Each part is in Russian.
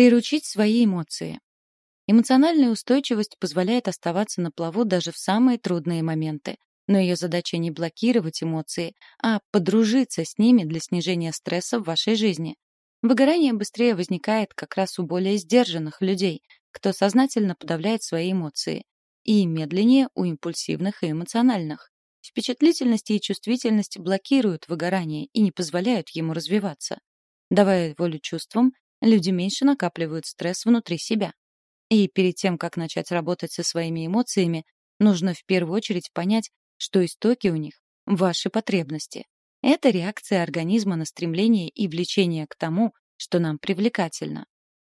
Приручить свои эмоции. Эмоциональная устойчивость позволяет оставаться на плаву даже в самые трудные моменты. Но ее задача не блокировать эмоции, а подружиться с ними для снижения стресса в вашей жизни. Выгорание быстрее возникает как раз у более сдержанных людей, кто сознательно подавляет свои эмоции, и медленнее у импульсивных и эмоциональных. Впечатлительность и чувствительность блокируют выгорание и не позволяют ему развиваться. Давая волю чувствам, люди меньше накапливают стресс внутри себя. И перед тем, как начать работать со своими эмоциями, нужно в первую очередь понять, что истоки у них — ваши потребности. Это реакция организма на стремление и влечение к тому, что нам привлекательно.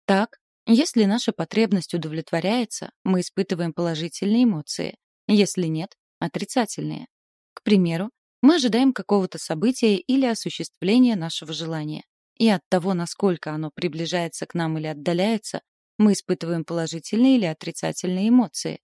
Так, если наша потребность удовлетворяется, мы испытываем положительные эмоции. Если нет — отрицательные. К примеру, мы ожидаем какого-то события или осуществления нашего желания. И от того, насколько оно приближается к нам или отдаляется, мы испытываем положительные или отрицательные эмоции.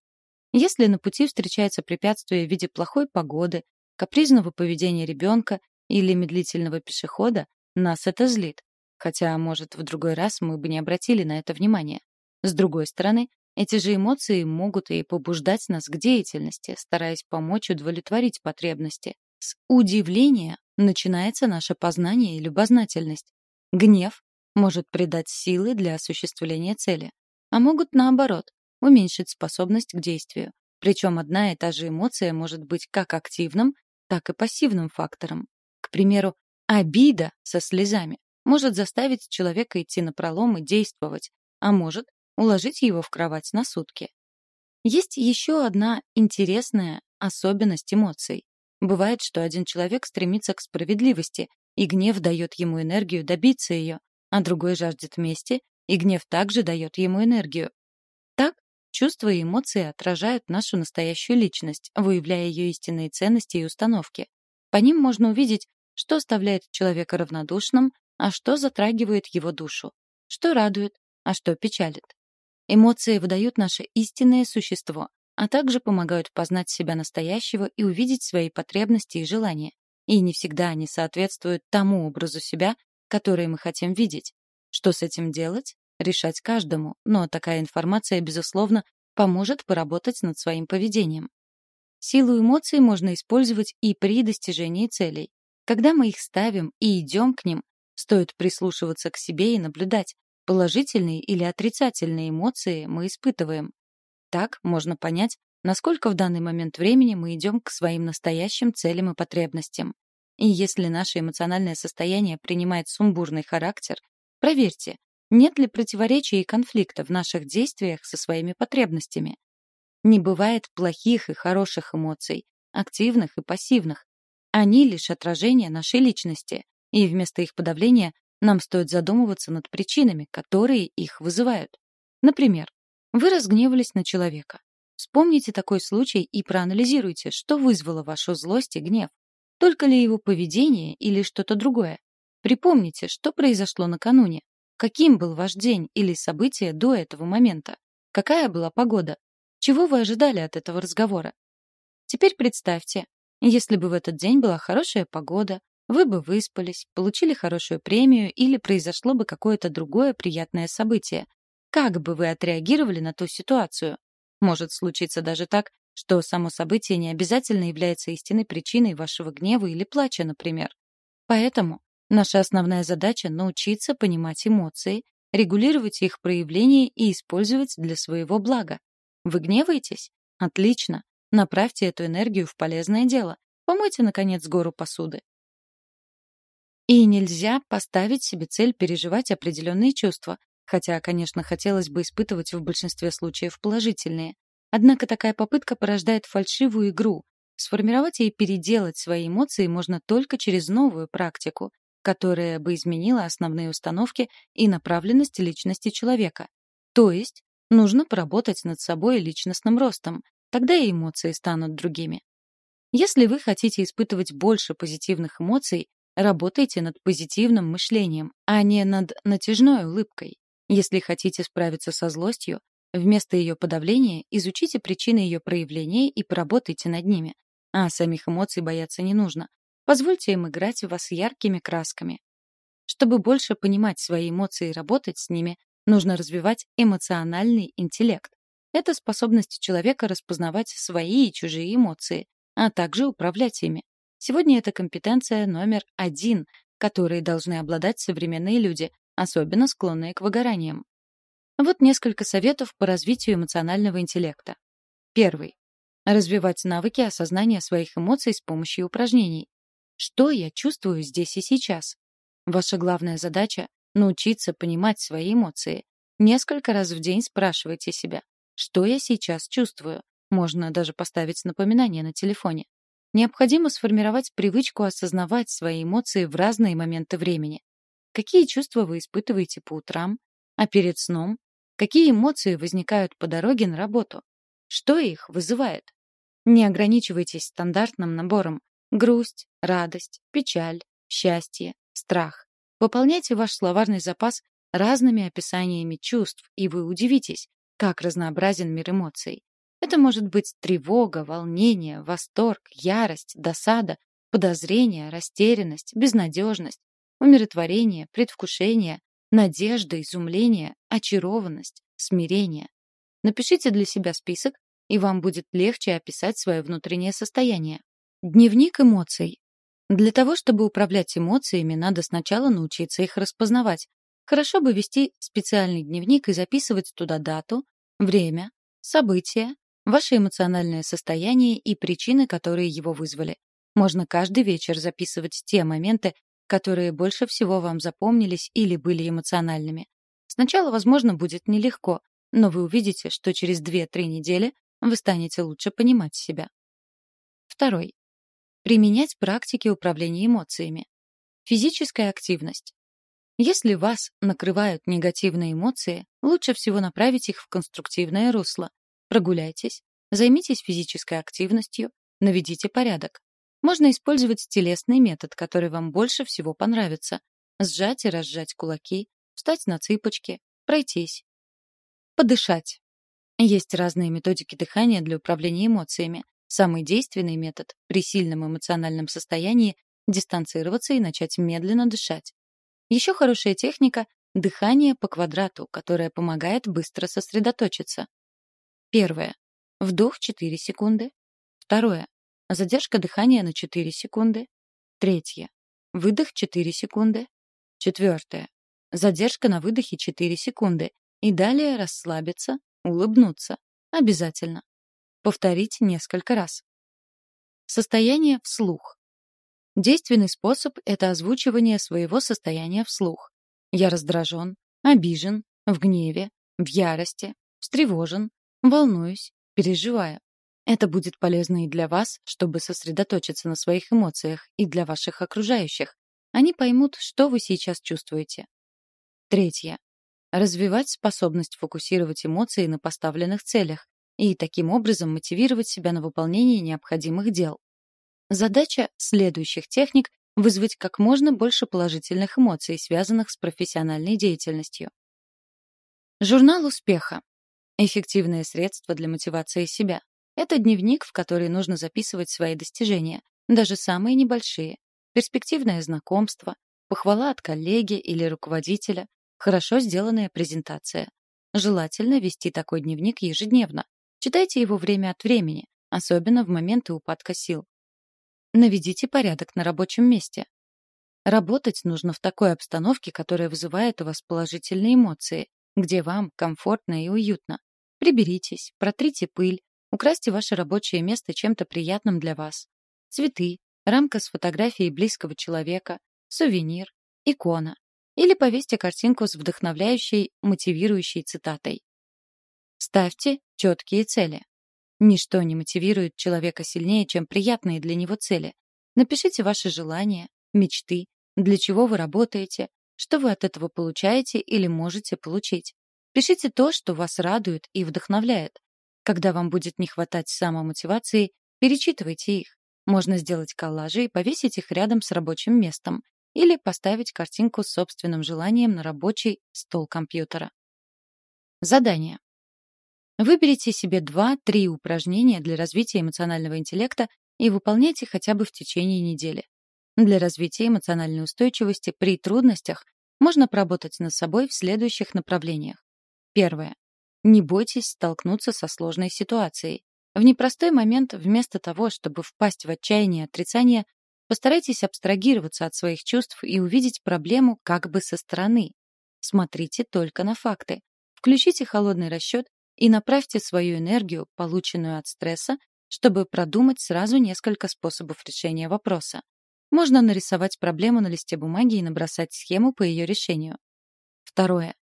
Если на пути встречается препятствие в виде плохой погоды, капризного поведения ребенка или медлительного пешехода, нас это злит. Хотя, может, в другой раз мы бы не обратили на это внимания. С другой стороны, эти же эмоции могут и побуждать нас к деятельности, стараясь помочь удовлетворить потребности. С удивления начинается наше познание и любознательность. Гнев может придать силы для осуществления цели, а могут, наоборот, уменьшить способность к действию. Причем одна и та же эмоция может быть как активным, так и пассивным фактором. К примеру, обида со слезами может заставить человека идти на пролом и действовать, а может уложить его в кровать на сутки. Есть еще одна интересная особенность эмоций. Бывает, что один человек стремится к справедливости, и гнев дает ему энергию добиться ее, а другой жаждет мести, и гнев также дает ему энергию. Так, чувства и эмоции отражают нашу настоящую личность, выявляя ее истинные ценности и установки. По ним можно увидеть, что оставляет человека равнодушным, а что затрагивает его душу, что радует, а что печалит. Эмоции выдают наше истинное существо, а также помогают познать себя настоящего и увидеть свои потребности и желания. И не всегда они соответствуют тому образу себя, который мы хотим видеть. Что с этим делать? Решать каждому, но такая информация, безусловно, поможет поработать над своим поведением. Силу эмоций можно использовать и при достижении целей. Когда мы их ставим и идем к ним, стоит прислушиваться к себе и наблюдать, положительные или отрицательные эмоции мы испытываем. Так можно понять, насколько в данный момент времени мы идем к своим настоящим целям и потребностям. И если наше эмоциональное состояние принимает сумбурный характер, проверьте, нет ли противоречий и конфликта в наших действиях со своими потребностями. Не бывает плохих и хороших эмоций, активных и пассивных. Они лишь отражение нашей личности, и вместо их подавления нам стоит задумываться над причинами, которые их вызывают. Например, вы разгневались на человека. Вспомните такой случай и проанализируйте, что вызвало вашу злость и гнев. Только ли его поведение или что-то другое? Припомните, что произошло накануне. Каким был ваш день или событие до этого момента? Какая была погода? Чего вы ожидали от этого разговора? Теперь представьте, если бы в этот день была хорошая погода, вы бы выспались, получили хорошую премию или произошло бы какое-то другое приятное событие. Как бы вы отреагировали на ту ситуацию? Может случиться даже так, что само событие не обязательно является истинной причиной вашего гнева или плача, например. Поэтому наша основная задача — научиться понимать эмоции, регулировать их проявление и использовать для своего блага. Вы гневаетесь? Отлично. Направьте эту энергию в полезное дело. Помойте, наконец, гору посуды. И нельзя поставить себе цель переживать определенные чувства, хотя, конечно, хотелось бы испытывать в большинстве случаев положительные. Однако такая попытка порождает фальшивую игру. Сформировать и переделать свои эмоции можно только через новую практику, которая бы изменила основные установки и направленность личности человека. То есть нужно поработать над собой и личностным ростом, тогда и эмоции станут другими. Если вы хотите испытывать больше позитивных эмоций, Работайте над позитивным мышлением, а не над натяжной улыбкой. Если хотите справиться со злостью, вместо ее подавления изучите причины ее проявления и поработайте над ними. А самих эмоций бояться не нужно. Позвольте им играть в вас яркими красками. Чтобы больше понимать свои эмоции и работать с ними, нужно развивать эмоциональный интеллект. Это способность человека распознавать свои и чужие эмоции, а также управлять ими. Сегодня это компетенция номер один, которой должны обладать современные люди, особенно склонные к выгораниям. Вот несколько советов по развитию эмоционального интеллекта. Первый. Развивать навыки осознания своих эмоций с помощью упражнений. Что я чувствую здесь и сейчас? Ваша главная задача — научиться понимать свои эмоции. Несколько раз в день спрашивайте себя, что я сейчас чувствую. Можно даже поставить напоминание на телефоне. Необходимо сформировать привычку осознавать свои эмоции в разные моменты времени. Какие чувства вы испытываете по утрам, а перед сном? Какие эмоции возникают по дороге на работу? Что их вызывает? Не ограничивайтесь стандартным набором грусть, радость, печаль, счастье, страх. Выполняйте ваш словарный запас разными описаниями чувств, и вы удивитесь, как разнообразен мир эмоций. Это может быть тревога, волнение, восторг, ярость, досада, подозрение, растерянность, безнадежность, умиротворение, предвкушение, надежда, изумление, очарованность, смирение. Напишите для себя список, и вам будет легче описать свое внутреннее состояние. Дневник эмоций. Для того, чтобы управлять эмоциями, надо сначала научиться их распознавать. Хорошо бы вести специальный дневник и записывать туда дату, время, события, ваше эмоциональное состояние и причины, которые его вызвали. Можно каждый вечер записывать те моменты, которые больше всего вам запомнились или были эмоциональными. Сначала, возможно, будет нелегко, но вы увидите, что через 2-3 недели вы станете лучше понимать себя. Второй. Применять практики управления эмоциями. Физическая активность. Если вас накрывают негативные эмоции, лучше всего направить их в конструктивное русло. Прогуляйтесь, займитесь физической активностью, наведите порядок. Можно использовать телесный метод, который вам больше всего понравится. Сжать и разжать кулаки, встать на цыпочки, пройтись. Подышать. Есть разные методики дыхания для управления эмоциями. Самый действенный метод при сильном эмоциональном состоянии — дистанцироваться и начать медленно дышать. Еще хорошая техника — дыхание по квадрату, которая помогает быстро сосредоточиться. Первое. Вдох 4 секунды. Второе. Задержка дыхания на 4 секунды. Третье. Выдох 4 секунды. Четвертое. Задержка на выдохе 4 секунды. И далее расслабиться, улыбнуться. Обязательно. Повторить несколько раз. Состояние вслух. Действенный способ — это озвучивание своего состояния вслух. Я раздражен, обижен, в гневе, в ярости, встревожен, волнуюсь, переживаю. Это будет полезно и для вас, чтобы сосредоточиться на своих эмоциях, и для ваших окружающих. Они поймут, что вы сейчас чувствуете. Третье. Развивать способность фокусировать эмоции на поставленных целях и таким образом мотивировать себя на выполнение необходимых дел. Задача следующих техник — вызвать как можно больше положительных эмоций, связанных с профессиональной деятельностью. Журнал успеха. Эффективное средство для мотивации себя. Это дневник, в который нужно записывать свои достижения, даже самые небольшие. Перспективное знакомство, похвала от коллеги или руководителя, хорошо сделанная презентация. Желательно вести такой дневник ежедневно. Читайте его время от времени, особенно в моменты упадка сил. Наведите порядок на рабочем месте. Работать нужно в такой обстановке, которая вызывает у вас положительные эмоции, где вам комфортно и уютно. Приберитесь, протрите пыль, Украсьте ваше рабочее место чем-то приятным для вас. Цветы, рамка с фотографией близкого человека, сувенир, икона. Или повесьте картинку с вдохновляющей, мотивирующей цитатой. Ставьте четкие цели. Ничто не мотивирует человека сильнее, чем приятные для него цели. Напишите ваши желания, мечты, для чего вы работаете, что вы от этого получаете или можете получить. Пишите то, что вас радует и вдохновляет. Когда вам будет не хватать самомотивации, перечитывайте их. Можно сделать коллажи и повесить их рядом с рабочим местом или поставить картинку с собственным желанием на рабочий стол компьютера. Задание. Выберите себе 2-3 упражнения для развития эмоционального интеллекта и выполняйте хотя бы в течение недели. Для развития эмоциональной устойчивости при трудностях можно поработать над собой в следующих направлениях. Первое. Не бойтесь столкнуться со сложной ситуацией. В непростой момент, вместо того, чтобы впасть в отчаяние и отрицание, постарайтесь абстрагироваться от своих чувств и увидеть проблему как бы со стороны. Смотрите только на факты. Включите холодный расчет и направьте свою энергию, полученную от стресса, чтобы продумать сразу несколько способов решения вопроса. Можно нарисовать проблему на листе бумаги и набросать схему по ее решению. Второе.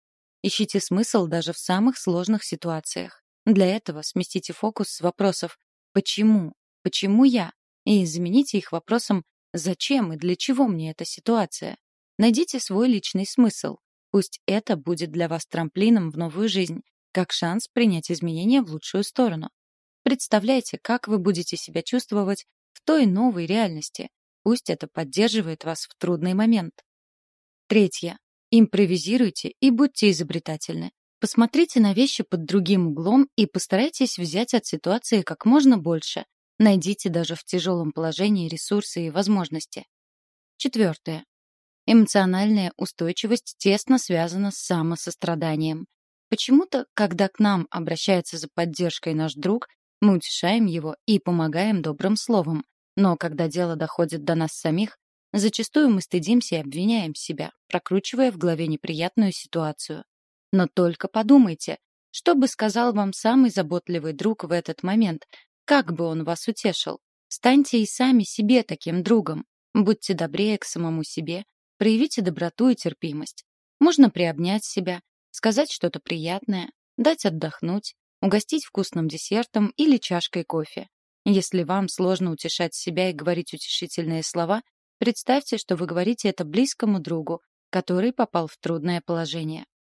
Ищите смысл даже в самых сложных ситуациях. Для этого сместите фокус с вопросов «почему?», «почему я?» и замените их вопросом «зачем и для чего мне эта ситуация?». Найдите свой личный смысл. Пусть это будет для вас трамплином в новую жизнь, как шанс принять изменения в лучшую сторону. Представляйте, как вы будете себя чувствовать в той новой реальности. Пусть это поддерживает вас в трудный момент. Третье. Импровизируйте и будьте изобретательны. Посмотрите на вещи под другим углом и постарайтесь взять от ситуации как можно больше. Найдите даже в тяжелом положении ресурсы и возможности. Четвертое. Эмоциональная устойчивость тесно связана с самосостраданием. Почему-то, когда к нам обращается за поддержкой наш друг, мы утешаем его и помогаем добрым словом. Но когда дело доходит до нас самих, зачастую мы стыдимся и обвиняем себя, прокручивая в голове неприятную ситуацию. Но только подумайте, что бы сказал вам самый заботливый друг в этот момент, как бы он вас утешил. Станьте и сами себе таким другом. Будьте добрее к самому себе, проявите доброту и терпимость. Можно приобнять себя, сказать что-то приятное, дать отдохнуть, угостить вкусным десертом или чашкой кофе. Если вам сложно утешать себя и говорить утешительные слова, представьте, что вы говорите это близкому другу, который попал в трудное положение.